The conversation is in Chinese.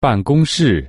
办公室。